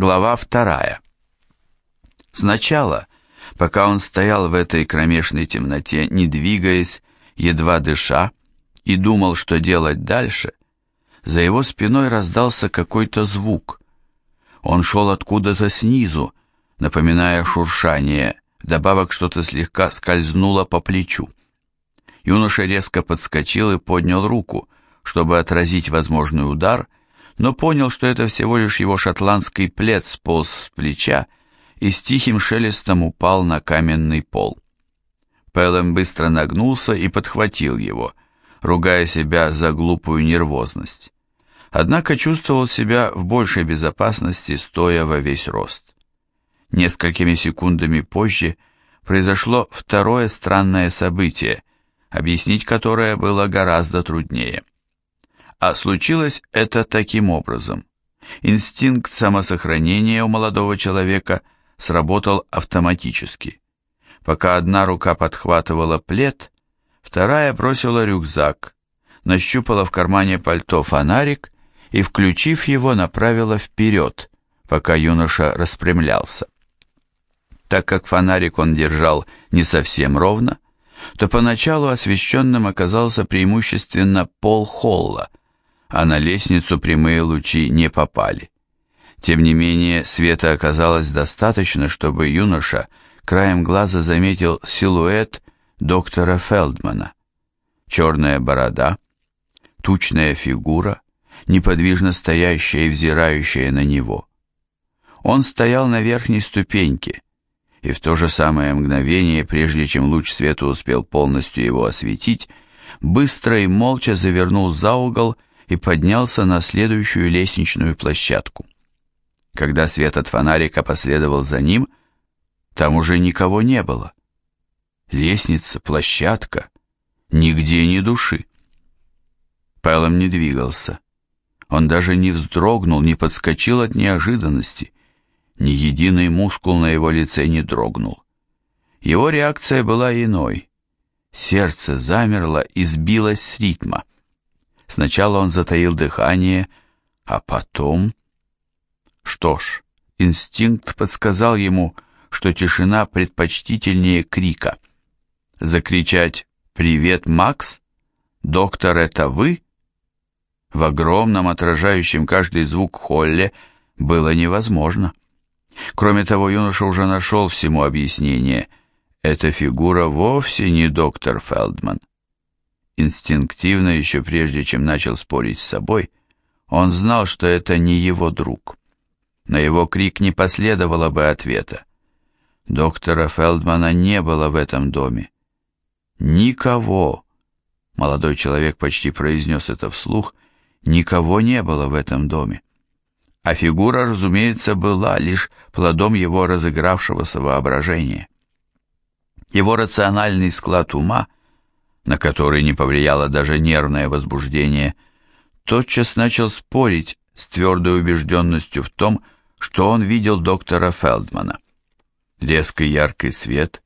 Глава вторая. Сначала, пока он стоял в этой кромешной темноте, не двигаясь, едва дыша, и думал, что делать дальше, за его спиной раздался какой-то звук. Он шел откуда-то снизу, напоминая шуршание, добавок что-то слегка скользнуло по плечу. Юноша резко подскочил и поднял руку, чтобы отразить возможный удар, но понял, что это всего лишь его шотландский плед сполз с плеча и с тихим шелестом упал на каменный пол. Пэлэм быстро нагнулся и подхватил его, ругая себя за глупую нервозность. Однако чувствовал себя в большей безопасности, стоя во весь рост. Несколькими секундами позже произошло второе странное событие, объяснить которое было гораздо труднее. А случилось это таким образом. Инстинкт самосохранения у молодого человека сработал автоматически. Пока одна рука подхватывала плед, вторая бросила рюкзак, нащупала в кармане пальто фонарик и, включив его, направила вперед, пока юноша распрямлялся. Так как фонарик он держал не совсем ровно, то поначалу освещенным оказался преимущественно пол холла, а на лестницу прямые лучи не попали. Тем не менее, света оказалось достаточно, чтобы юноша краем глаза заметил силуэт доктора Фелдмана. Черная борода, тучная фигура, неподвижно стоящая и взирающая на него. Он стоял на верхней ступеньке, и в то же самое мгновение, прежде чем луч света успел полностью его осветить, быстро и молча завернул за угол и поднялся на следующую лестничную площадку. Когда свет от фонарика последовал за ним, там уже никого не было. Лестница, площадка, нигде ни души. Пэлом не двигался. Он даже не вздрогнул, не подскочил от неожиданности. Ни единый мускул на его лице не дрогнул. Его реакция была иной. Сердце замерло и сбилось с ритма. Сначала он затаил дыхание, а потом... Что ж, инстинкт подсказал ему, что тишина предпочтительнее крика. Закричать «Привет, Макс! Доктор, это вы?» В огромном, отражающем каждый звук холле было невозможно. Кроме того, юноша уже нашел всему объяснение. Эта фигура вовсе не доктор Фелдман. Инстинктивно, еще прежде чем начал спорить с собой, он знал, что это не его друг. На его крик не последовало бы ответа. Доктора Фелдмана не было в этом доме. Никого. Молодой человек почти произнес это вслух. Никого не было в этом доме. А фигура, разумеется, была лишь плодом его разыгравшегося воображения. Его рациональный склад ума — на который не повлияло даже нервное возбуждение, тотчас начал спорить с твердой убежденностью в том, что он видел доктора Фелдмана. Резкий яркий свет,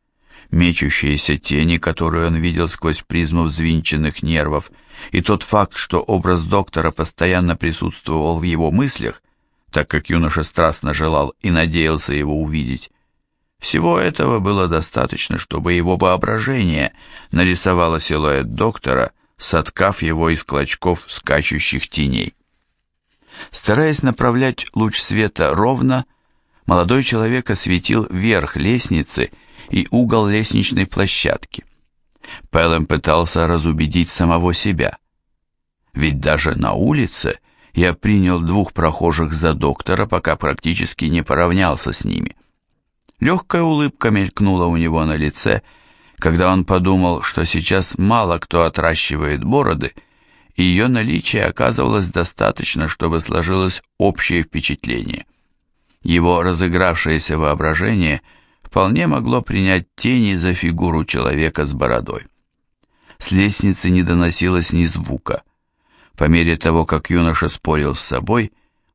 мечущиеся тени, которые он видел сквозь призму взвинченных нервов, и тот факт, что образ доктора постоянно присутствовал в его мыслях, так как юноша страстно желал и надеялся его увидеть, всего этого было достаточно, чтобы его воображение нарисовало силуэт доктора, соткав его из клочков скачущих теней. Стараясь направлять луч света ровно, молодой человек осветил верх лестницы и угол лестничной площадки. Пэлэм пытался разубедить самого себя. Ведь даже на улице я принял двух прохожих за доктора, пока практически не поравнялся с ними. Легкая улыбка мелькнула у него на лице, когда он подумал, что сейчас мало кто отращивает бороды, и ее наличие оказывалось достаточно, чтобы сложилось общее впечатление. Его разыгравшееся воображение вполне могло принять тени за фигуру человека с бородой. С лестницы не доносилось ни звука. По мере того, как юноша спорил с собой,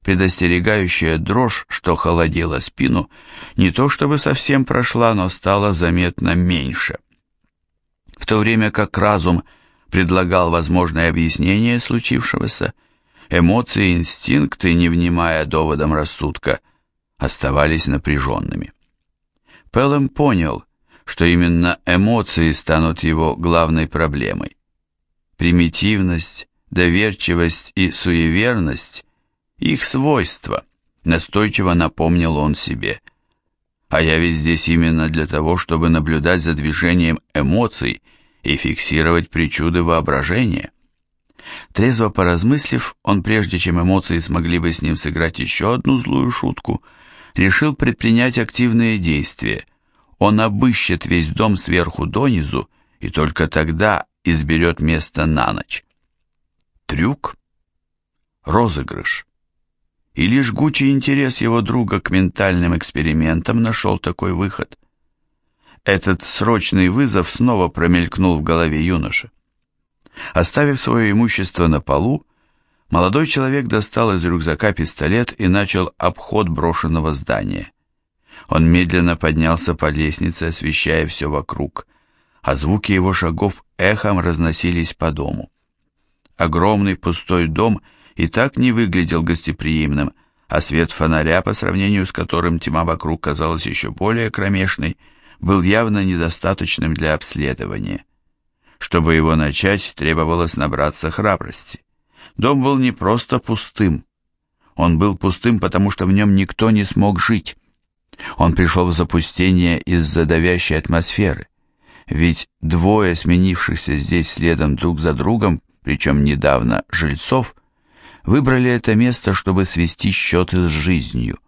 предостерегающая дрожь, что холодила спину, не то чтобы совсем прошла, но стала заметно меньше. В то время как разум предлагал возможное объяснение случившегося, эмоции и инстинкты, не внимая доводам рассудка, оставались напряженными. Пеллем понял, что именно эмоции станут его главной проблемой. Примитивность, доверчивость и суеверность – их свойства, настойчиво напомнил он себе. А я ведь здесь именно для того, чтобы наблюдать за движением эмоций и фиксировать причуды воображения. Трезво поразмыслив, он, прежде чем эмоции смогли бы с ним сыграть еще одну злую шутку, решил предпринять активные действия. Он обыщет весь дом сверху донизу и только тогда изберет место на ночь. Трюк? Розыгрыш? Или жгучий интерес его друга к ментальным экспериментам нашел такой выход? Этот срочный вызов снова промелькнул в голове юноши. Оставив свое имущество на полу, молодой человек достал из рюкзака пистолет и начал обход брошенного здания. Он медленно поднялся по лестнице, освещая все вокруг, а звуки его шагов эхом разносились по дому. Огромный пустой дом и так не выглядел гостеприимным, а свет фонаря, по сравнению с которым тьма вокруг казалась еще более кромешной, был явно недостаточным для обследования. Чтобы его начать, требовалось набраться храбрости. Дом был не просто пустым. Он был пустым, потому что в нем никто не смог жить. Он пришел в запустение из-за давящей атмосферы. Ведь двое сменившихся здесь следом друг за другом, причем недавно жильцов, выбрали это место, чтобы свести счеты с жизнью.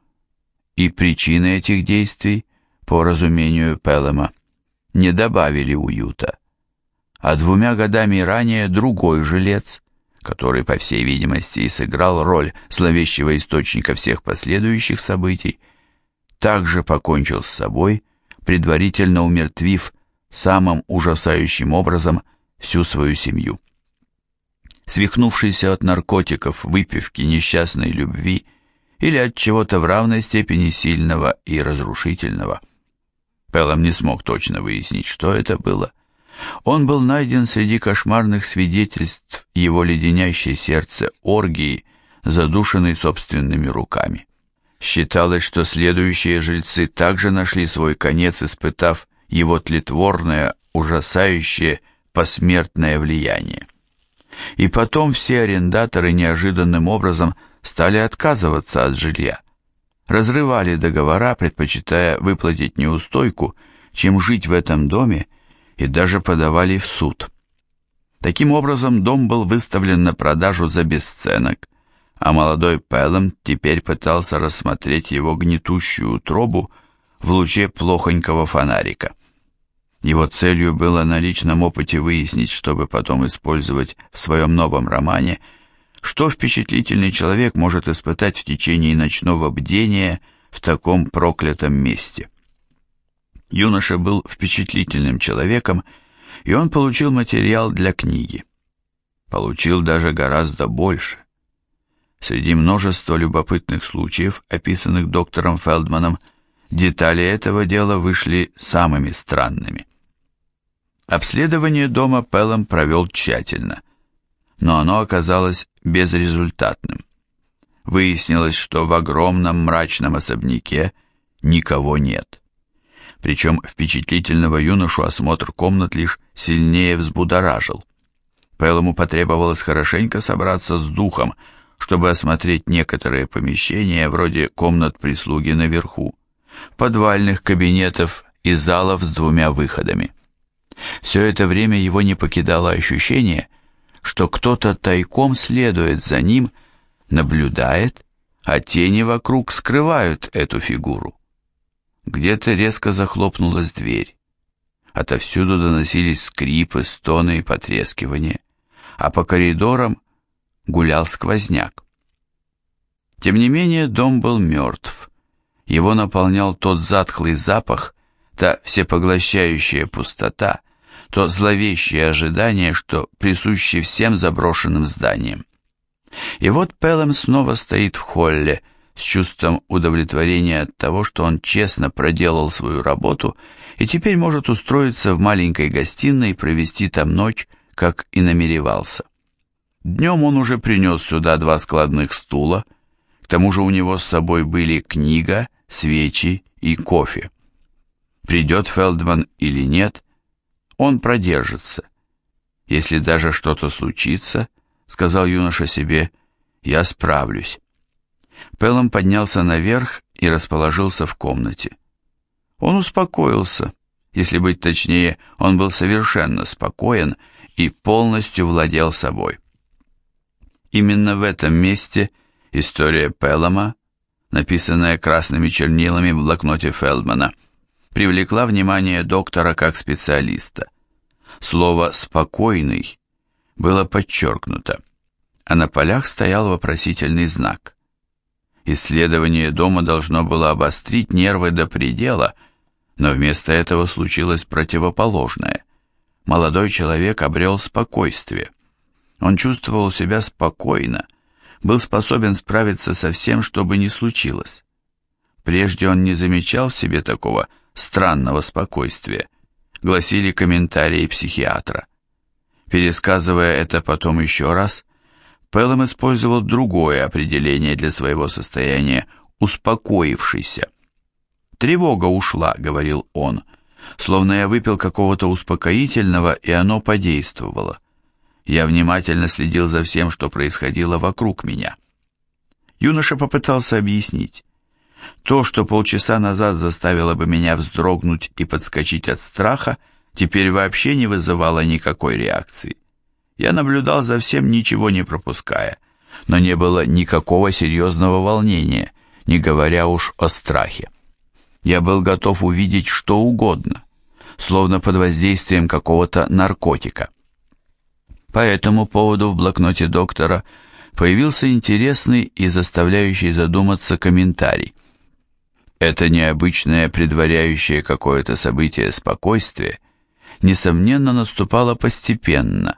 И причины этих действий, по разумению Пелема, не добавили уюта а двумя годами ранее другой жилец, который, по всей видимости, и сыграл роль зловещего источника всех последующих событий, также покончил с собой, предварительно умертвив самым ужасающим образом всю свою семью. Свихнувшийся от наркотиков, выпивки, несчастной любви или от чего-то в равной степени сильного и разрушительного. Пелом не смог точно выяснить, что это было, он был найден среди кошмарных свидетельств его леденящей сердце оргии, задушенной собственными руками. Считалось, что следующие жильцы также нашли свой конец, испытав его тлетворное, ужасающее, посмертное влияние. И потом все арендаторы неожиданным образом стали отказываться от жилья. Разрывали договора, предпочитая выплатить неустойку, чем жить в этом доме и даже подавали в суд. Таким образом, дом был выставлен на продажу за бесценок, а молодой Пеллом теперь пытался рассмотреть его гнетущую утробу в луче плохонького фонарика. Его целью было на личном опыте выяснить, чтобы потом использовать в своем новом романе, что впечатлительный человек может испытать в течение ночного бдения в таком проклятом месте. Юноша был впечатлительным человеком, и он получил материал для книги. Получил даже гораздо больше. Среди множества любопытных случаев, описанных доктором Фелдманом, детали этого дела вышли самыми странными. Обследование дома Пеллом провел тщательно, но оно оказалось безрезультатным. Выяснилось, что в огромном мрачном особняке никого нет причем впечатлительного юношу осмотр комнат лишь сильнее взбудоражил. Пэлому потребовалось хорошенько собраться с духом, чтобы осмотреть некоторые помещения, вроде комнат прислуги наверху, подвальных кабинетов и залов с двумя выходами. Все это время его не покидало ощущение, что кто-то тайком следует за ним, наблюдает, а тени вокруг скрывают эту фигуру. Где-то резко захлопнулась дверь. Отовсюду доносились скрипы, стоны и потрескивания, а по коридорам гулял сквозняк. Тем не менее дом был мертв. Его наполнял тот затхлый запах, та всепоглощающая пустота, то зловещее ожидание, что присуще всем заброшенным зданиям. И вот Пелем снова стоит в холле, с чувством удовлетворения от того, что он честно проделал свою работу и теперь может устроиться в маленькой гостиной и провести там ночь, как и намеревался. Днем он уже принес сюда два складных стула, к тому же у него с собой были книга, свечи и кофе. Придет Фелдман или нет, он продержится. Если даже что-то случится, сказал юноша себе, я справлюсь. Пелом поднялся наверх и расположился в комнате. Он успокоился, если быть точнее, он был совершенно спокоен и полностью владел собой. Именно в этом месте история Пелома, написанная красными чернилами в блокноте Фелдмана, привлекла внимание доктора как специалиста. Слово «спокойный» было подчеркнуто, а на полях стоял вопросительный знак. Исследование дома должно было обострить нервы до предела, но вместо этого случилось противоположное. Молодой человек обрел спокойствие. Он чувствовал себя спокойно, был способен справиться со всем, что бы ни случилось. Прежде он не замечал в себе такого странного спокойствия, гласили комментарии психиатра. Пересказывая это потом еще раз, Пеллом использовал другое определение для своего состояния – успокоившийся. «Тревога ушла», — говорил он, — «словно я выпил какого-то успокоительного, и оно подействовало». Я внимательно следил за всем, что происходило вокруг меня. Юноша попытался объяснить. То, что полчаса назад заставило бы меня вздрогнуть и подскочить от страха, теперь вообще не вызывало никакой реакции. Я наблюдал за всем, ничего не пропуская, но не было никакого серьезного волнения, не говоря уж о страхе. Я был готов увидеть что угодно, словно под воздействием какого-то наркотика. По этому поводу в блокноте доктора появился интересный и заставляющий задуматься комментарий. Это необычное, предваряющее какое-то событие спокойствие, несомненно, наступало постепенно,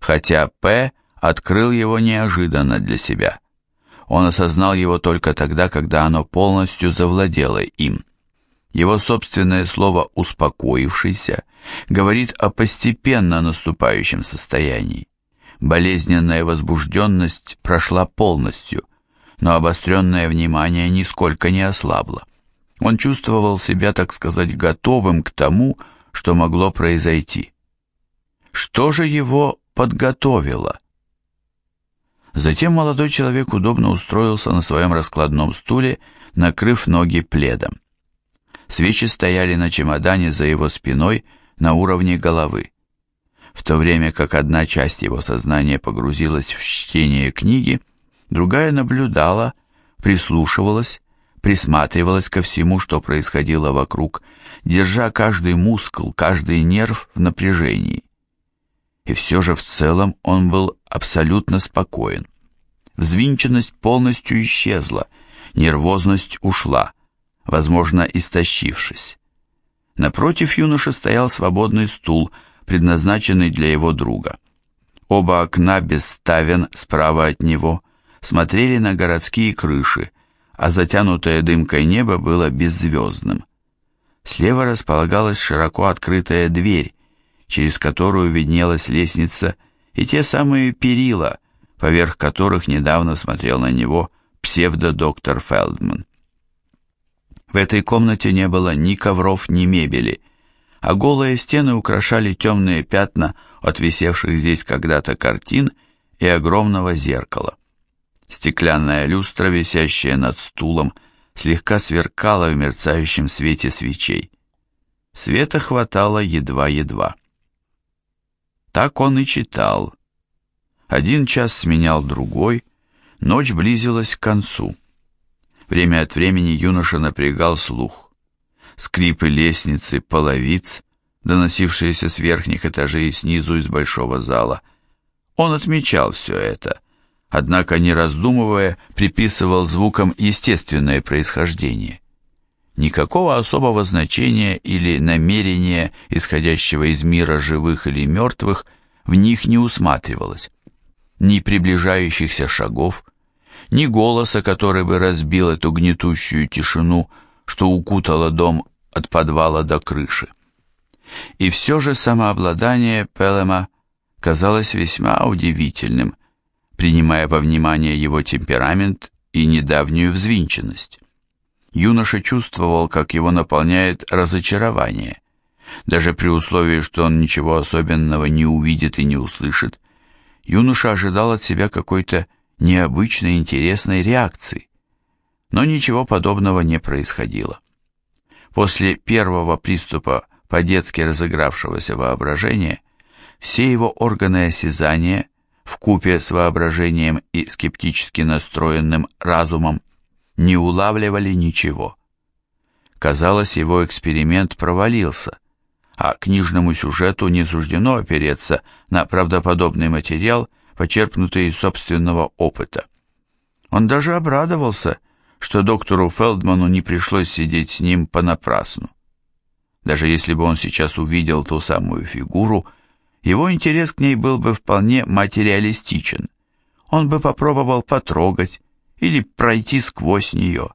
хотя П. открыл его неожиданно для себя. Он осознал его только тогда, когда оно полностью завладело им. Его собственное слово «успокоившийся» говорит о постепенно наступающем состоянии. Болезненная возбужденность прошла полностью, но обостренное внимание нисколько не ослабло. Он чувствовал себя, так сказать, готовым к тому, что могло произойти. Что же его подготовило? Затем молодой человек удобно устроился на своем раскладном стуле, накрыв ноги пледом. Свечи стояли на чемодане за его спиной на уровне головы. В то время как одна часть его сознания погрузилась в чтение книги, другая наблюдала, прислушивалась, присматривалась ко всему, что происходило вокруг, держа каждый мускул, каждый нерв в напряжении. И все же в целом он был абсолютно спокоен. Взвинченность полностью исчезла, нервозность ушла, возможно, истощившись. Напротив юноши стоял свободный стул, предназначенный для его друга. Оба окна без ставен справа от него смотрели на городские крыши, а затянутое дымкой небо было беззвездным. Слева располагалась широко открытая дверь, через которую виднелась лестница и те самые перила, поверх которых недавно смотрел на него псевдодоктор Фелдман. В этой комнате не было ни ковров, ни мебели, а голые стены украшали темные пятна от висевших здесь когда-то картин и огромного зеркала. Стеклянная люстра, висящая над стулом, слегка сверкала в мерцающем свете свечей. Света хватало едва-едва. Так он и читал. Один час сменял другой, ночь близилась к концу. Время от времени юноша напрягал слух. Скрипы лестницы, половиц, доносившиеся с верхних этажей и снизу из большого зала. Он отмечал все это, однако, не раздумывая, приписывал звукам естественное происхождение. Никакого особого значения или намерения, исходящего из мира живых или мертвых, в них не усматривалось. Ни приближающихся шагов, ни голоса, который бы разбил эту гнетущую тишину, что укутало дом от подвала до крыши. И все же самообладание Пелема казалось весьма удивительным, принимая во внимание его темперамент и недавнюю взвинченность. Юноша чувствовал, как его наполняет разочарование. Даже при условии, что он ничего особенного не увидит и не услышит, юноша ожидал от себя какой-то необычной интересной реакции. Но ничего подобного не происходило. После первого приступа по-детски разыгравшегося воображения все его органы осязания в купе с воображением и скептически настроенным разумом не улавливали ничего. Казалось, его эксперимент провалился, а книжному сюжету не суждено опереться на правдоподобный материал, почерпнутый из собственного опыта. Он даже обрадовался, что доктору Фелдману не пришлось сидеть с ним понапрасну. Даже если бы он сейчас увидел ту самую фигуру, его интерес к ней был бы вполне материалистичен. Он бы попробовал потрогать или пройти сквозь нее,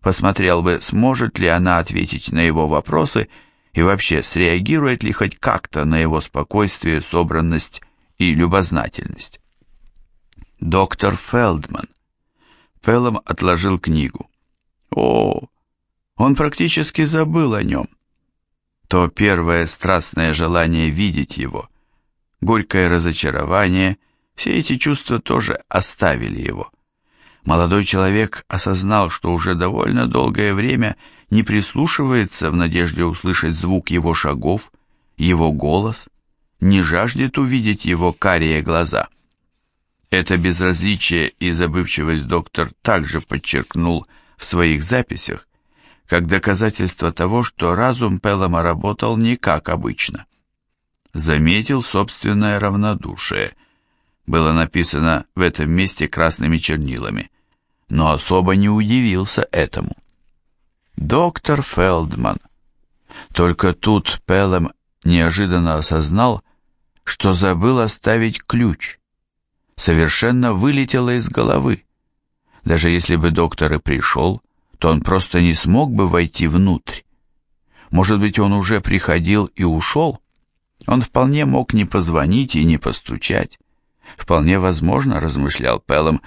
посмотрел бы, сможет ли она ответить на его вопросы и вообще среагирует ли хоть как-то на его спокойствие, собранность и любознательность. Доктор Фелдман. Пеллом отложил книгу. О, он практически забыл о нем. То первое страстное желание видеть его, горькое разочарование, все эти чувства тоже оставили его. Молодой человек осознал, что уже довольно долгое время не прислушивается в надежде услышать звук его шагов, его голос, не жаждет увидеть его карие глаза. Это безразличие и забывчивость доктор также подчеркнул в своих записях, как доказательство того, что разум Пелома работал не как обычно заметил собственное равнодушие. Было написано в этом месте красными чернилами, но особо не удивился этому. Доктор Фелдман. Только тут Пелем неожиданно осознал, что забыл оставить ключ. Совершенно вылетело из головы. Даже если бы доктор и пришел, то он просто не смог бы войти внутрь. Может быть, он уже приходил и ушел? Он вполне мог не позвонить и не постучать. Вполне возможно, размышлял Пеллом,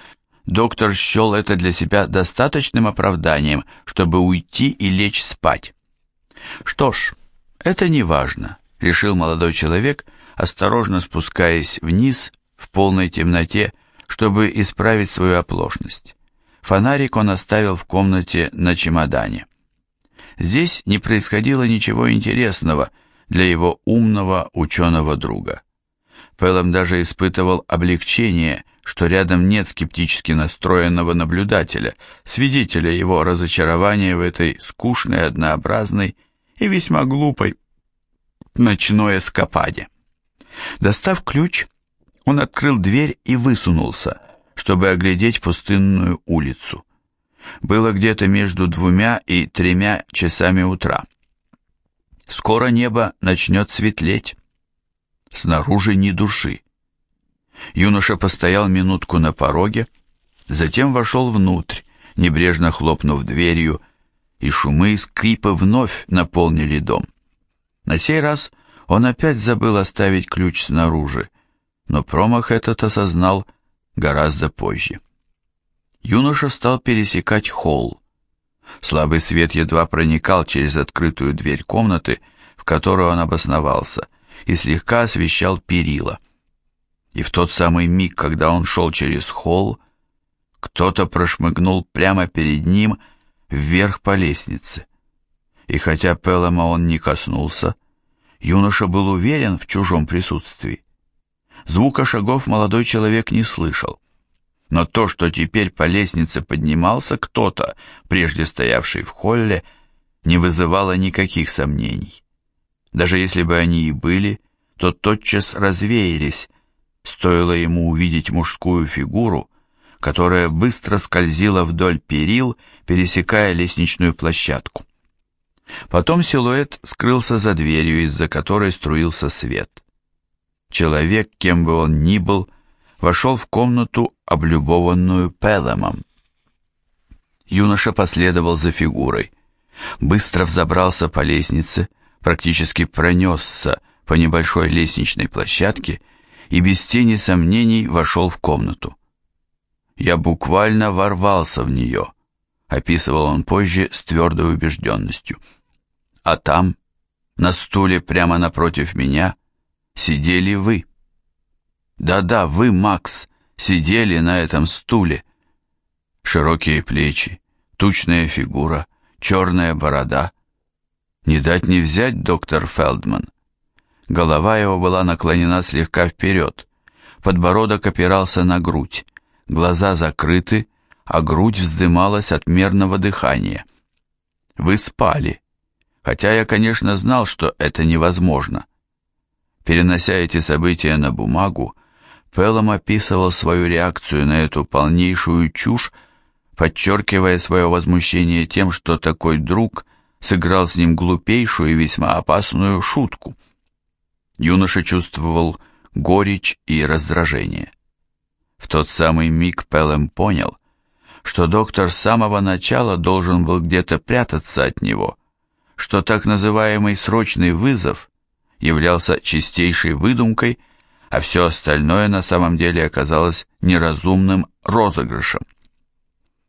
доктор счел это для себя достаточным оправданием, чтобы уйти и лечь спать. Что ж, это не важно, решил молодой человек, осторожно спускаясь вниз в полной темноте, чтобы исправить свою оплошность. Фонарик он оставил в комнате на чемодане. Здесь не происходило ничего интересного, для его умного ученого друга. Пелом даже испытывал облегчение, что рядом нет скептически настроенного наблюдателя, свидетеля его разочарования в этой скучной, однообразной и весьма глупой ночной эскападе. Достав ключ, он открыл дверь и высунулся, чтобы оглядеть пустынную улицу. Было где-то между двумя и тремя часами утра. Скоро небо начнет светлеть. Снаружи ни души. Юноша постоял минутку на пороге, затем вошел внутрь, небрежно хлопнув дверью, и шумы и скрипы вновь наполнили дом. На сей раз он опять забыл оставить ключ снаружи, но промах этот осознал гораздо позже. Юноша стал пересекать холл. Слабый свет едва проникал через открытую дверь комнаты, в которой он обосновался, и слегка освещал перила. И в тот самый миг, когда он шел через холл, кто-то прошмыгнул прямо перед ним вверх по лестнице. И хотя Пелома он не коснулся, юноша был уверен в чужом присутствии. Звука шагов молодой человек не слышал но то, что теперь по лестнице поднимался кто-то, прежде стоявший в холле, не вызывало никаких сомнений. Даже если бы они и были, то тотчас развеялись, стоило ему увидеть мужскую фигуру, которая быстро скользила вдоль перил, пересекая лестничную площадку. Потом силуэт скрылся за дверью, из-за которой струился свет. Человек, кем бы он ни был, вошел в комнату, облюбованную Пелемом. Юноша последовал за фигурой, быстро взобрался по лестнице, практически пронесся по небольшой лестничной площадке и без тени сомнений вошел в комнату. Я буквально ворвался в нее, описывал он позже с твердой убежденностью. А там, на стуле прямо напротив меня, сидели вы. Да-да, вы, Макс, сидели на этом стуле. Широкие плечи, тучная фигура, черная борода. Не дать не взять, доктор Фелдман. Голова его была наклонена слегка вперед, подбородок опирался на грудь, глаза закрыты, а грудь вздымалась от мерного дыхания. Вы спали, хотя я, конечно, знал, что это невозможно. Перенося эти события на бумагу, Пеллом описывал свою реакцию на эту полнейшую чушь, подчеркивая свое возмущение тем, что такой друг сыграл с ним глупейшую и весьма опасную шутку. Юноша чувствовал горечь и раздражение. В тот самый миг Пеллем понял, что доктор с самого начала должен был где-то прятаться от него, что так называемый срочный вызов являлся чистейшей выдумкой, а все остальное на самом деле оказалось неразумным розыгрышем.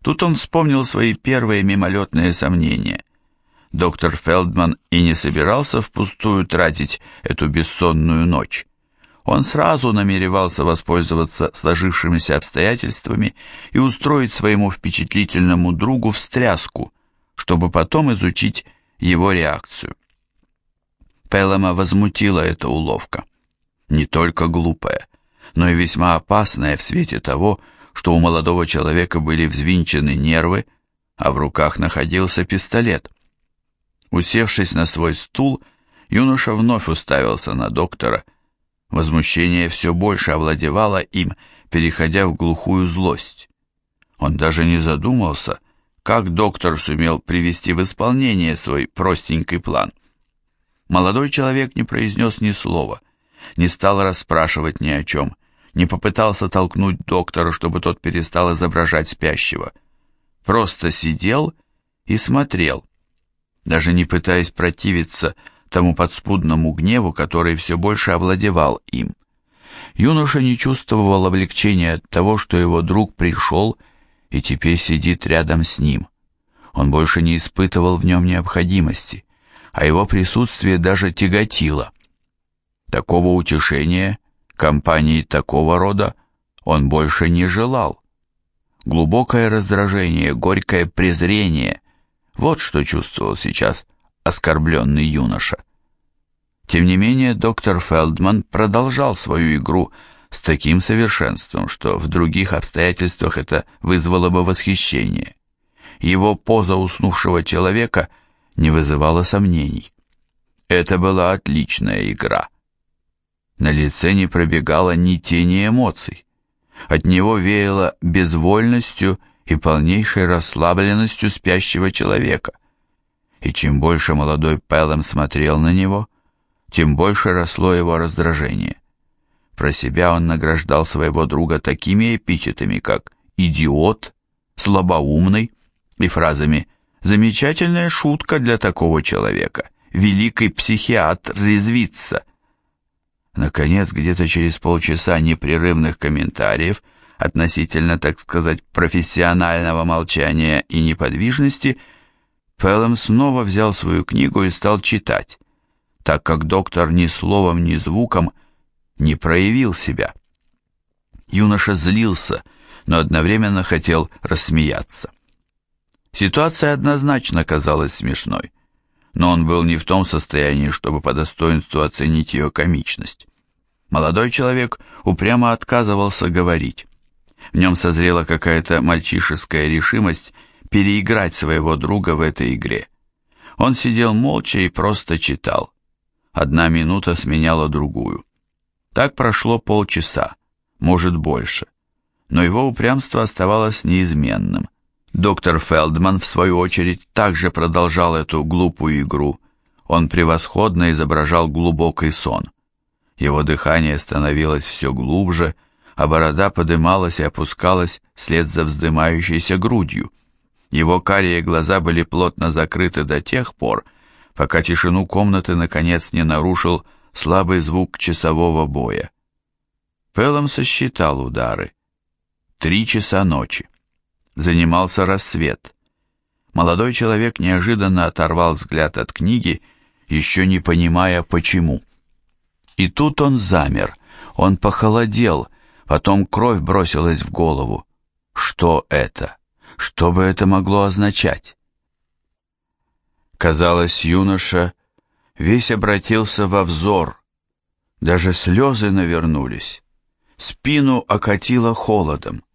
Тут он вспомнил свои первые мимолетные сомнения. Доктор Фелдман и не собирался впустую тратить эту бессонную ночь. Он сразу намеревался воспользоваться сложившимися обстоятельствами и устроить своему впечатлительному другу встряску, чтобы потом изучить его реакцию. Пелома возмутила эта уловка. Не только глупая, но и весьма опасная в свете того, что у молодого человека были взвинчены нервы, а в руках находился пистолет. Усевшись на свой стул, юноша вновь уставился на доктора. Возмущение все больше овладевало им, переходя в глухую злость. Он даже не задумался, как доктор сумел привести в исполнение свой простенький план. Молодой человек не произнес ни слова, не стал расспрашивать ни о чем, не попытался толкнуть доктора, чтобы тот перестал изображать спящего. Просто сидел и смотрел, даже не пытаясь противиться тому подспудному гневу, который все больше овладевал им. Юноша не чувствовал облегчения от того, что его друг пришел и теперь сидит рядом с ним. Он больше не испытывал в нем необходимости, а его присутствие даже тяготило. Такого утешения, компании такого рода, он больше не желал. Глубокое раздражение, горькое презрение вот что чувствовал сейчас оскорбленный юноша. Тем не менее, доктор Фелдман продолжал свою игру с таким совершенством, что в других обстоятельствах это вызвало бы восхищение. Его поза уснувшего человека не вызывала сомнений. Это была отличная игра. На лице не пробегало ни тени эмоций. От него веяло безвольностью и полнейшей расслабленностью спящего человека. И чем больше молодой Пеллом смотрел на него, тем больше росло его раздражение. Про себя он награждал своего друга такими эпитетами, как «идиот», «слабоумный» и фразами «замечательная шутка для такого человека», «великий психиатр резвится». Наконец, где-то через полчаса непрерывных комментариев – относительно, так сказать, профессионального молчания и неподвижности, Пеллем снова взял свою книгу и стал читать, так как доктор ни словом, ни звуком не проявил себя. Юноша злился, но одновременно хотел рассмеяться. Ситуация однозначно казалась смешной, но он был не в том состоянии, чтобы по достоинству оценить ее комичность. Молодой человек упрямо отказывался говорить. В нем созрела какая-то мальчишеская решимость переиграть своего друга в этой игре. Он сидел молча и просто читал. Одна минута сменяла другую. Так прошло полчаса, может больше. Но его упрямство оставалось неизменным. Доктор Фелдман, в свою очередь, также продолжал эту глупую игру. Он превосходно изображал глубокий сон. Его дыхание становилось все глубже, а борода подымалась и опускалась вслед за вздымающейся грудью. Его карие глаза были плотно закрыты до тех пор, пока тишину комнаты наконец не нарушил слабый звук часового боя. Пелом сосчитал удары. Три часа ночи. Занимался рассвет. молодой человек неожиданно оторвал взгляд от книги, еще не понимая почему. И тут он замер, он похолодел, потом кровь бросилась в голову. Что это? Что бы это могло означать? Казалось, юноша весь обратился во взор, даже слезы навернулись, спину окатило холодом.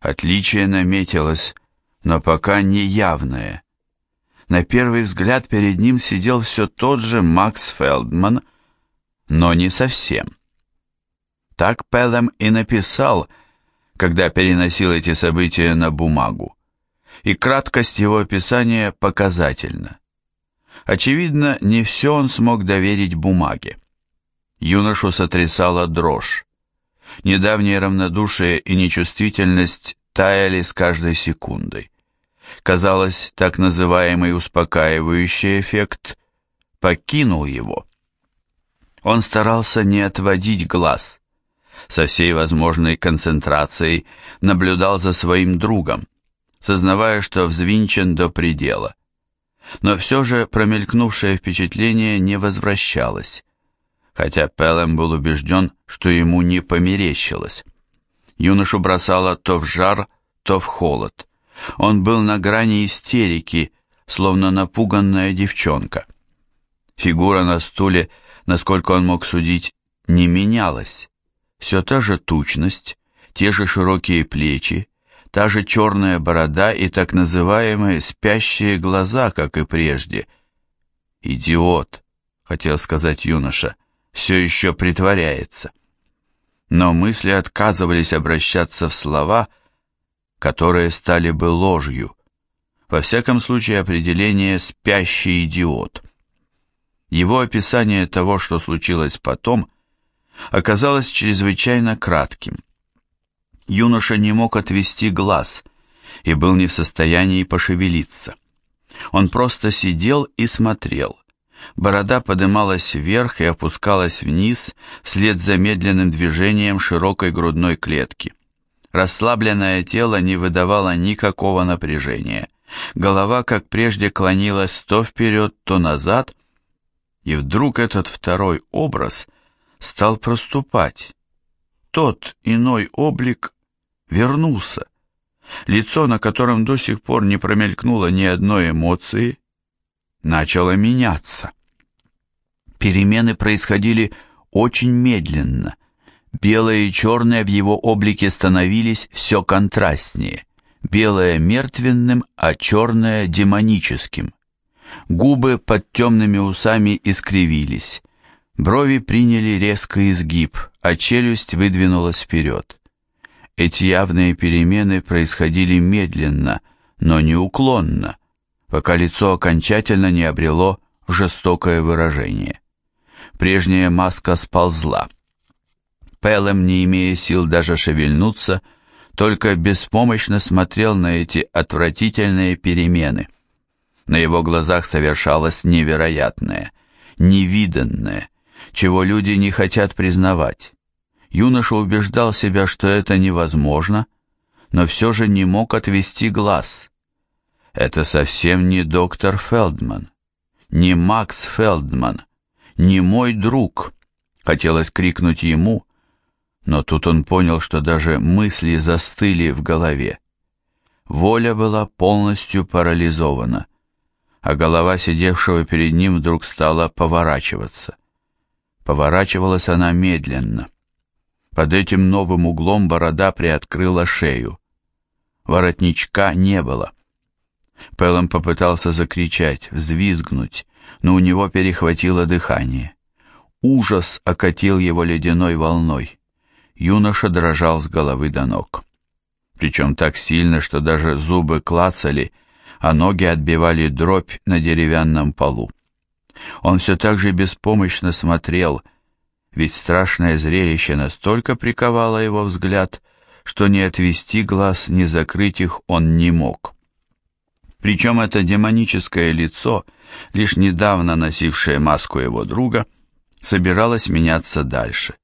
Отличие наметилось, но пока не явное. На первый взгляд перед ним сидел все тот же Макс Фелдман, но не совсем. Так Пелем и написал, когда переносил эти события на бумагу. И краткость его описания показательна. Очевидно, не все он смог доверить бумаге. Юношу сотрясала дрожь. Недавнее равнодушие и нечувствительность таяли с каждой секундой. Казалось, так называемый успокаивающий эффект покинул его. Он старался не отводить глаз. Со всей возможной концентрацией наблюдал за своим другом, сознавая, что взвинчен до предела. Но все же промелькнувшее впечатление не возвращалось хотя Пелем был убежден, что ему не померещилось. Юношу бросало то в жар, то в холод. Он был на грани истерики, словно напуганная девчонка. Фигура на стуле, насколько он мог судить, не менялась. Все та же тучность, те же широкие плечи, та же черная борода и так называемые спящие глаза, как и прежде. «Идиот», — хотел сказать юноша, — все еще притворяется. Но мысли отказывались обращаться в слова, которые стали бы ложью. Во всяком случае, определение «спящий идиот». Его описание того, что случилось потом, оказалось чрезвычайно кратким. Юноша не мог отвести глаз и был не в состоянии пошевелиться. Он просто сидел и смотрел, Борода подымалась вверх и опускалась вниз вслед за медленным движением широкой грудной клетки. Расслабленное тело не выдавало никакого напряжения. Голова, как прежде, клонилась то вперед, то назад, и вдруг этот второй образ стал проступать. Тот иной облик вернулся. Лицо, на котором до сих пор не промелькнуло ни одной эмоции, начало меняться. Перемены происходили очень медленно. Белое и черное в его облике становились все контрастнее. Белое мертвенным, а черное демоническим. Губы под темными усами искривились. Брови приняли резкий изгиб, а челюсть выдвинулась вперед. Эти явные перемены происходили медленно, но неуклонно, пока лицо окончательно не обрело жестокое выражение. Прежняя маска сползла. Пелем, не имея сил даже шевельнуться, только беспомощно смотрел на эти отвратительные перемены. На его глазах совершалось невероятное, невиданное, чего люди не хотят признавать. Юноша убеждал себя, что это невозможно, но все же не мог отвести глаз. Это совсем не доктор Фелдман, не Макс Фелдман, не мой друг!» Хотелось крикнуть ему, но тут он понял, что даже мысли застыли в голове. Воля была полностью парализована, а голова сидевшего перед ним вдруг стала поворачиваться. Поворачивалась она медленно. Под этим новым углом борода приоткрыла шею. Воротничка не было. Пелом попытался закричать, взвизгнуть, но у него перехватило дыхание. Ужас окатил его ледяной волной. Юноша дрожал с головы до ног. Причем так сильно, что даже зубы клацали, а ноги отбивали дробь на деревянном полу. Он все так же беспомощно смотрел, ведь страшное зрелище настолько приковало его взгляд, что ни отвести глаз, ни закрыть их он не мог. Причем это демоническое лицо, лишь недавно носившее маску его друга, собиралось меняться дальше.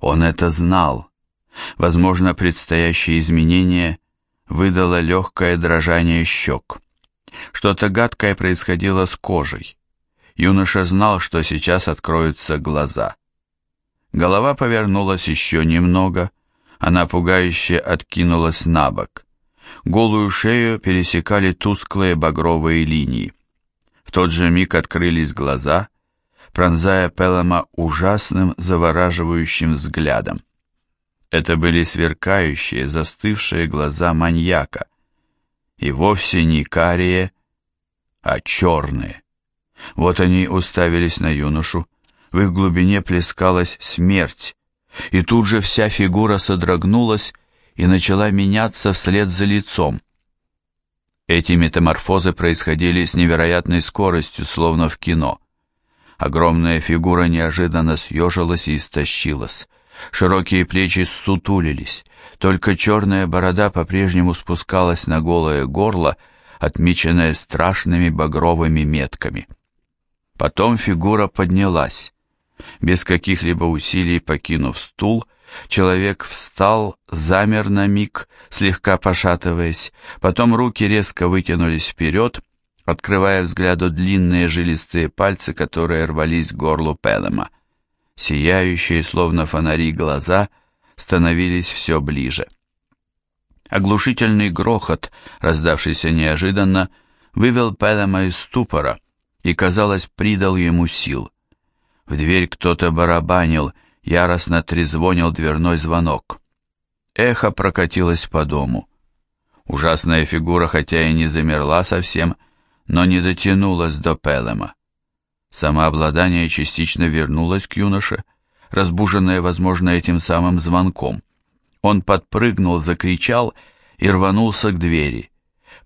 Он это знал. Возможно, предстоящее изменение выдало легкое дрожание щек. Что-то гадкое происходило с кожей. Юноша знал, что сейчас откроются глаза. Голова повернулась еще немного, она пугающе откинулась на бок. Голую шею пересекали тусклые багровые линии. В тот же миг открылись глаза, пронзая Пелома ужасным, завораживающим взглядом. Это были сверкающие, застывшие глаза маньяка. И вовсе не карие, а черные. Вот они уставились на юношу, в их глубине плескалась смерть, и тут же вся фигура содрогнулась и начала меняться вслед за лицом. Эти метаморфозы происходили с невероятной скоростью, словно в кино. Огромная фигура неожиданно съежилась и истощилась. Широкие плечи сутулились, только черная борода по-прежнему спускалась на голое горло, отмеченное страшными багровыми метками. Потом фигура поднялась. Без каких-либо усилий покинув стул, человек встал, замер на миг, слегка пошатываясь, потом руки резко вытянулись вперед, открывая взгляду длинные жилистые пальцы, которые рвались к горлу Пелема. Сияющие, словно фонари, глаза становились все ближе. Оглушительный грохот, раздавшийся неожиданно, вывел Пелема из ступора и, казалось, придал ему сил. В дверь кто-то барабанил, яростно трезвонил дверной звонок. Эхо прокатилось по дому. Ужасная фигура, хотя и не замерла совсем, но не дотянулась до Пелема. Самообладание частично вернулось к юноше, разбуженное, возможно, этим самым звонком. Он подпрыгнул, закричал и рванулся к двери.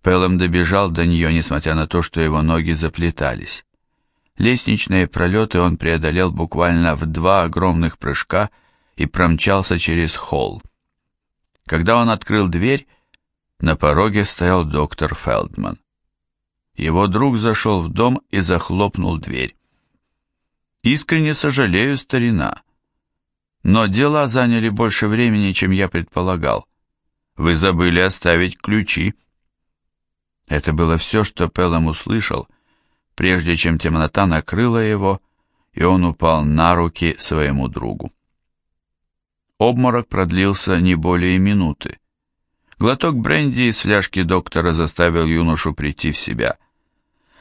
Пелем добежал до нее, несмотря на то, что его ноги заплетались. Лестничные пролеты он преодолел буквально в два огромных прыжка и промчался через холл. Когда он открыл дверь, на пороге стоял доктор Фелдман. Его друг зашел в дом и захлопнул дверь. «Искренне сожалею, старина, но дела заняли больше времени, чем я предполагал. Вы забыли оставить ключи». Это было все, что Пелом услышал, — прежде чем темнота накрыла его, и он упал на руки своему другу. Обморок продлился не более минуты. Глоток бренди из фляжки доктора заставил юношу прийти в себя.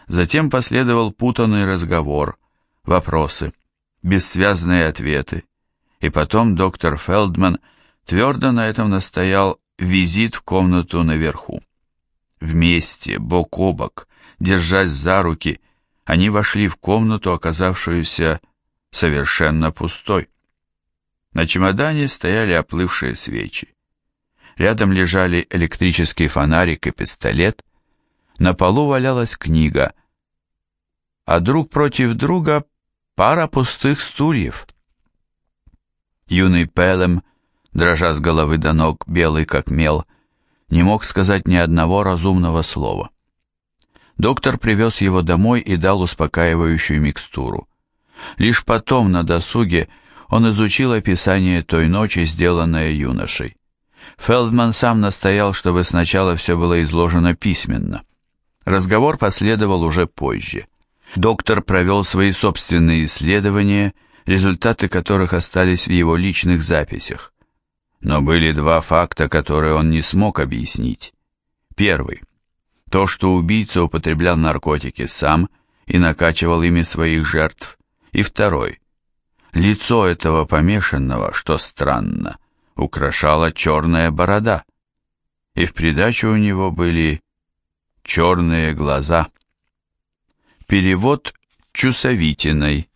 Затем последовал путанный разговор, вопросы, бессвязные ответы, и потом доктор Фелдман твердо на этом настоял визит в комнату наверху. Вместе, бок о бок, держась за руки, они вошли в комнату, оказавшуюся совершенно пустой. На чемодане стояли оплывшие свечи. Рядом лежали электрический фонарик и пистолет. На полу валялась книга, а друг против друга пара пустых стульев. Юный Пелем, дрожа с головы до ног, белый как мел, не мог сказать ни одного разумного слова. Доктор привез его домой и дал успокаивающую микстуру. Лишь потом, на досуге, он изучил описание той ночи, сделанное юношей. Фелдман сам настоял, чтобы сначала все было изложено письменно. Разговор последовал уже позже. Доктор провел свои собственные исследования, результаты которых остались в его личных записях. Но были два факта, которые он не смог объяснить. Первый. То, что убийца употреблял наркотики сам и накачивал ими своих жертв. И второй. Лицо этого помешанного, что странно, украшала черная борода. И в придачу у него были черные глаза. Перевод Чусовитиной.